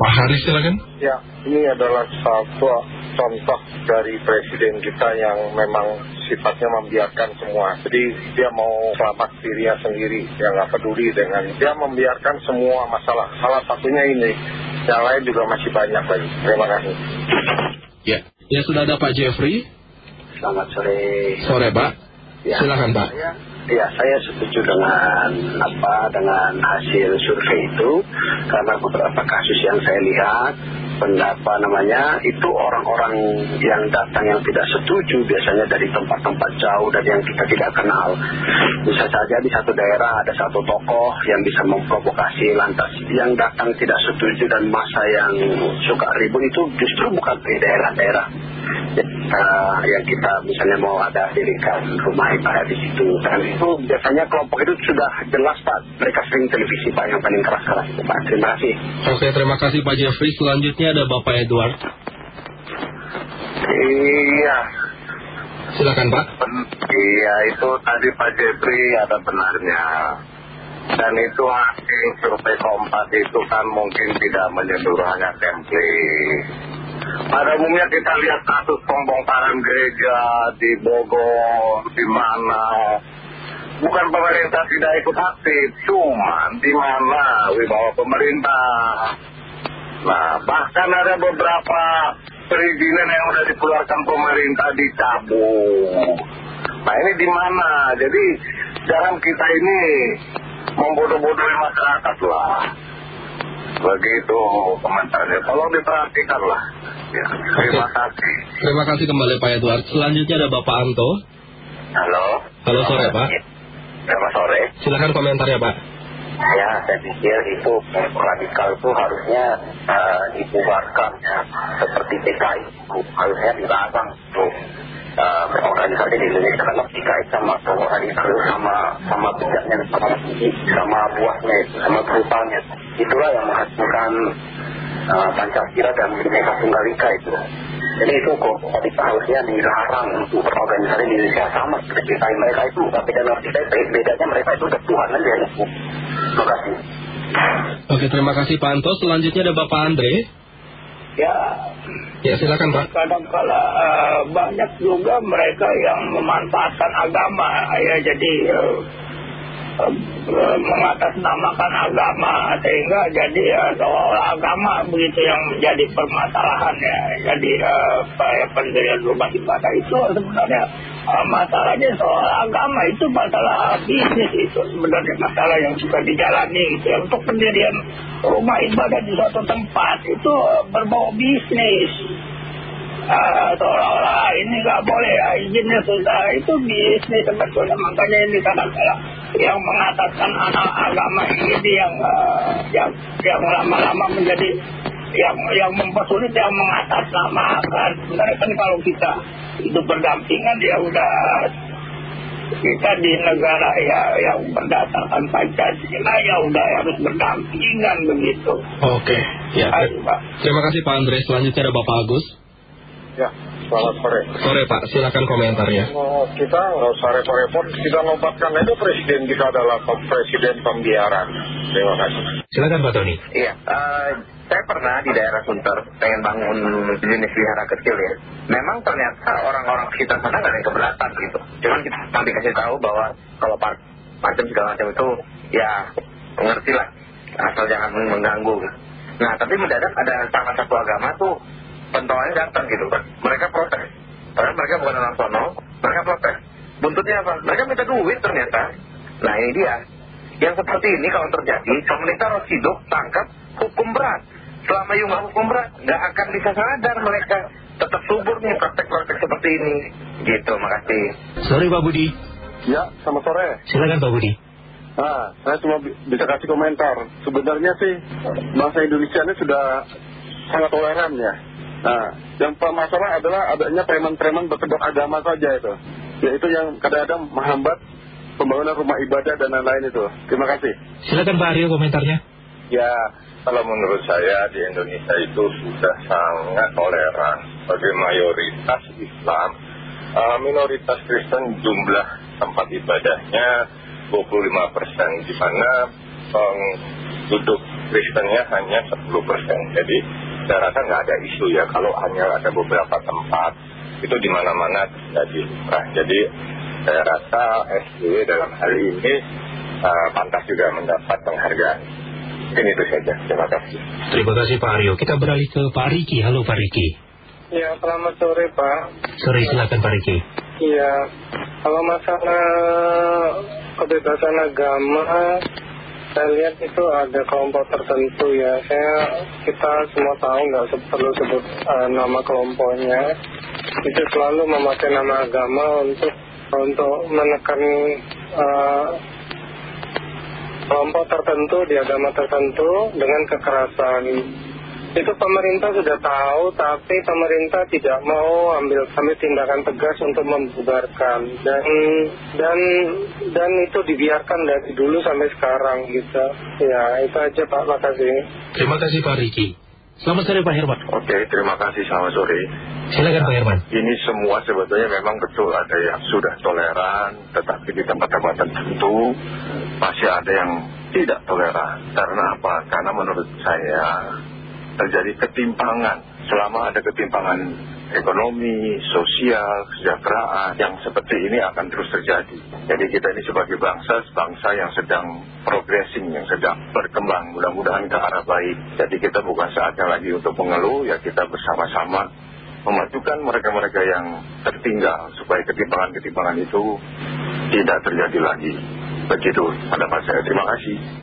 Pak Haris silakan. Ya, ini adalah satu contoh dari presiden kita yang memang sifatnya membiarkan semua. Jadi dia mau selamat dirinya sendiri, yang nggak peduli dengan dia membiarkan semua masalah. Salah satunya ini, yang lain juga masih banyak lagi. Terima kasih. Ya, ya sudah ada Pak Jeffrey. Selamat sore. Sore Pak. Ya. Silakan Pak. Saya, ya, saya setuju dengan apa dengan hasil survei itu. Karena beberapa kasus yang saya lihat apa namanya itu orang-orang yang datang yang tidak setuju biasanya dari tempat-tempat jauh dan yang kita tidak kenal. Bisa saja di satu daerah ada satu tokoh yang bisa memprovokasi lantas yang datang tidak setuju dan masa yang suka ribut itu justru bukan di daerah-daerah uh, yang kita misalnya mau ada dirikan rumah ibadah di situ dan itu biasanya kelompok itu sudah jelas Pak mereka sering televisi Pak yang paling keras-keras itu Pak terima kasih Oke, terima kasih Pak Jeffrey. Selanjutnya ada Bapak Edward. Iya, Silakan Pak. iya itu tadi Pak Jeffrey ada benarnya. Dan itu hasil survei kompas itu kan mungkin tidak menyeluruh hanya template. Pada umumnya kita lihat kasus pembongkaran gereja di Bogor, di mana bukan pemerintah tidak ikut aktif, cuman di mana wibawa pemerintah. Nah, bahkan ada beberapa perizinan yang sudah dikeluarkan pemerintah dicabut. Nah, ini di mana? Jadi, jangan kita ini membodoh-bodohi masyarakat lah. Begitu komentarnya. Tolong diperhatikan lah. Ya, terima kasih. Terima kasih kembali Pak Edward. Selanjutnya ada Bapak Anto. halo Halo sore Pak. selamat sore Silakan komentarnya Pak. ya saya pikir itu radikal itu harusnya eh, dibubarkan ya seperti PKI itu harusnya dilarang itu eh, berorganisasi di Indonesia karena PKI sama organisasi itu sama sama bijaknya sama sama buahnya itu sama brutalnya itulah yang menghasilkan eh, Pancasila dan Bhinneka Tunggal Ika itu jadi itu kok tadi harusnya dilarang untuk berorganisasi di Indonesia sama seperti PKI mereka itu tapi dalam PKI bedanya mereka itu udah Tuhan aja itu terima kasih Oke, terima kasih Pak Anto. Selanjutnya ada Bapak Andre. Ya, Ya, silakan Pak. kadang-kala eh, banyak juga mereka yang memanfaatkan agama ya jadi eh, mengatasnamakan agama sehingga jadi eh, seolah agama begitu yang menjadi permasalahan ya. Jadi ya, pendirian rumah ibadah itu sebenarnya masalahnya soal agama itu masalah bisnis itu sebenarnya masalah yang suka dijalani gitu ya. Untuk pendirian rumah ibadah di suatu tempat itu berbau bisnis. Ah, seolah-olah ini nggak boleh ya, izinnya susah. Itu bisnis sebetulnya makanya ini kadang-kadang yang mengataskan anak agama ini yang ah, yang yang lama-lama menjadi yang yang mempersulit yang mengatasnamakan sebenarnya kan kalau kita hidup berdampingan ya udah kita di negara ya yang berdasarkan Pancasila ya udah harus berdampingan begitu. Oke, ya. Ayo, Pak. Terima kasih Pak Andre. Selanjutnya ada Bapak Agus. Ya, selamat sore. Sore Pak, silakan komentarnya. Oh, kita nggak usah repot-repot, kita nobatkan aja presiden kita adalah presiden pembiaran. Terima kasih. Silakan Pak Tony. Iya, eh, saya pernah di daerah Sunter pengen bangun jenis wihara kecil ya. Memang ternyata orang-orang sekitar sana nggak ada yang keberatan gitu. Cuman kita nanti dikasih tahu bahwa kalau par macam segala macam itu ya mengerti lah. Asal jangan mengganggu. Nah tapi mendadak ada salah satu agama tuh pentolannya datang gitu kan. Mereka protes. Padahal mereka bukan orang sono, mereka protes. Buntutnya apa? Mereka minta duit ternyata. Nah ini dia. Yang seperti ini kalau terjadi, pemerintah harus hidup, tangkap, hukum berat. Selama you nggak hukum berat, nggak akan bisa sadar mereka. Tetap subur nih praktek-praktek seperti ini. Gitu, makasih. Sorry Pak Budi. Ya, selamat sore. Silakan Pak Budi. Nah, saya cuma bi- bisa kasih komentar. Sebenarnya sih bangsa Indonesia ini sudah sangat toleran ya. Nah, yang masalah adalah adanya preman-preman berkedok agama saja itu. Yaitu yang kadang-kadang menghambat pembangunan rumah ibadah dan lain-lain itu. Terima kasih. Silakan Pak Aryo komentarnya. Ya, kalau menurut saya di Indonesia itu sudah sangat toleran sebagai mayoritas Islam. Eh, minoritas Kristen jumlah tempat ibadahnya 25 persen, di mana penduduk Kristennya hanya 10 persen. Jadi saya rasa nggak ada isu ya kalau hanya ada beberapa tempat itu di mana-mana terjadi. Nah, jadi saya rasa SBY dalam hal ini uh, pantas juga mendapat penghargaan. Mungkin itu saja. Terima kasih. Terima kasih Pak Aryo. Kita beralih ke Pak Riki. Halo Pak Riki. Ya, selamat sore Pak. Sore, silakan Pak Riki. Iya, kalau masalah kebebasan agama, saya lihat itu ada kelompok tertentu ya. Saya kita semua tahu nggak perlu sebut uh, nama kelompoknya. Itu selalu memakai nama agama untuk untuk menekan uh, kelompok tertentu di agama tertentu dengan kekerasan. Itu pemerintah sudah tahu, tapi pemerintah tidak mau ambil ambil tindakan tegas untuk membubarkan dan dan dan itu dibiarkan dari dulu sampai sekarang gitu. Ya itu aja Pak, makasih. Terima kasih Pak Riki. Selamat sore Pak Herman. Oke, terima kasih. Selamat sore. Silakan Pak Herman. Ini semua sebetulnya memang betul ada yang sudah toleran, tetapi di tempat-tempat tertentu masih ada yang tidak toleran. Karena apa? Karena menurut saya terjadi ketimpangan. Selama ada ketimpangan ekonomi, sosial, kesejahteraan yang seperti ini akan terus terjadi. Jadi kita ini sebagai bangsa, bangsa yang sedang progressing, yang sedang berkembang, mudah-mudahan ke arah baik. Jadi kita bukan saatnya lagi untuk mengeluh, ya kita bersama-sama memajukan mereka-mereka yang tertinggal supaya ketimpangan-ketimpangan itu tidak terjadi lagi. Begitu pada saya. Terima kasih.